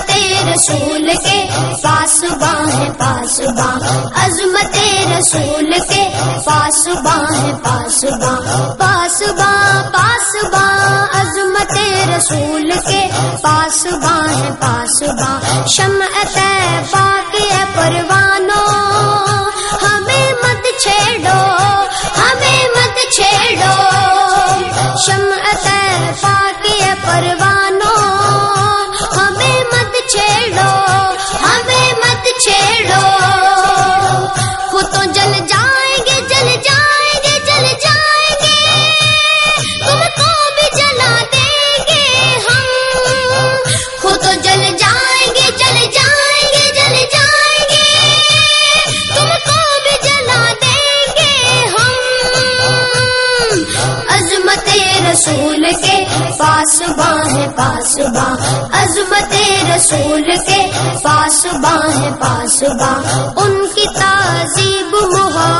عظمت رسول کے پاسباں ہے پاسباں عظمت رسول کے پاسباں پاس پاسباں پاسباں پاسباں عظمت رسول کے پاسباں ہے پاسباں شمع پاک پروانو رسول کے پاس باں ہے، پاس عظمت رسول کے پاس باں ہے، پاس ان کی تعظیم محا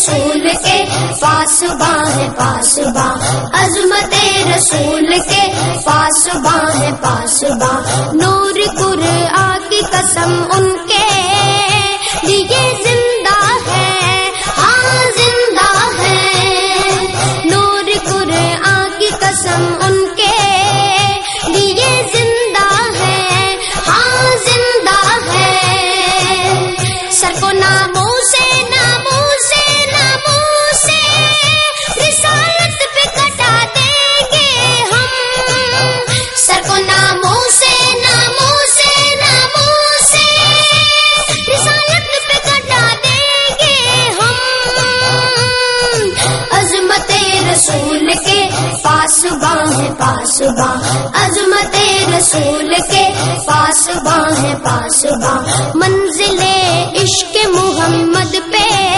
رسول کے پاس با ہے، پاس با عظمت رسول کے پاس با ہے، پاس با نور آ کی قسم ان محبت رسول کے پاس باں پاس باں منزل عشق محمد پہ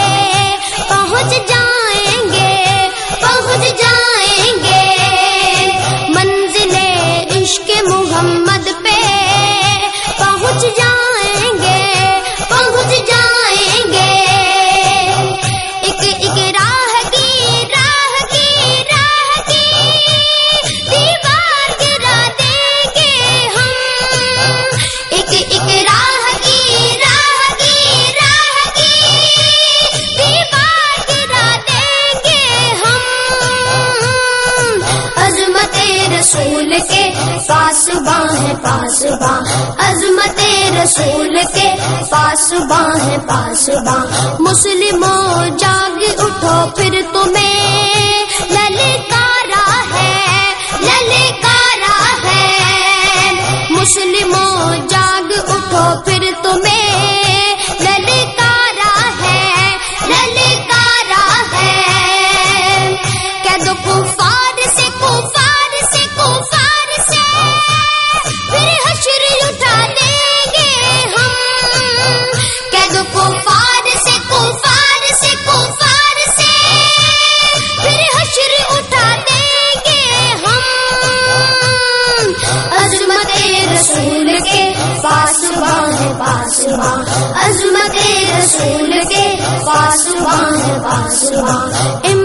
کے پاسباں ہے پاسباں عظمت رسول کے پاسباں ہے پاسباں مسلموں، جاگ اٹھو پھر تمہیں۔ رسول کے پاسبان پاسبان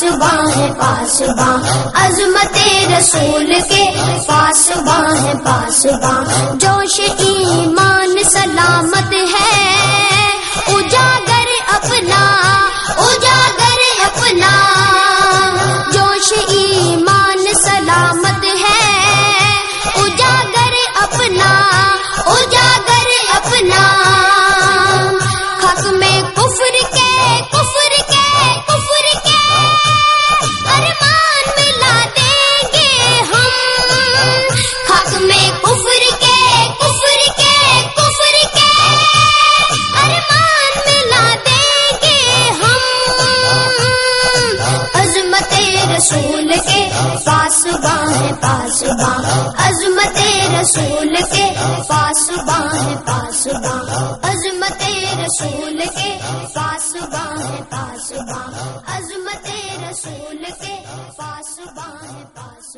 پاسباں پاس باں عظمت رسول کے پاس باہ پاس باں جوش ایمان سلامت ہے۔ رسول کے پاس باں پاس عظمت رسول کے پاس باں پاس عظمت رسول کے پاس باں پاس باں عظمت رسول کے پاس باں پاس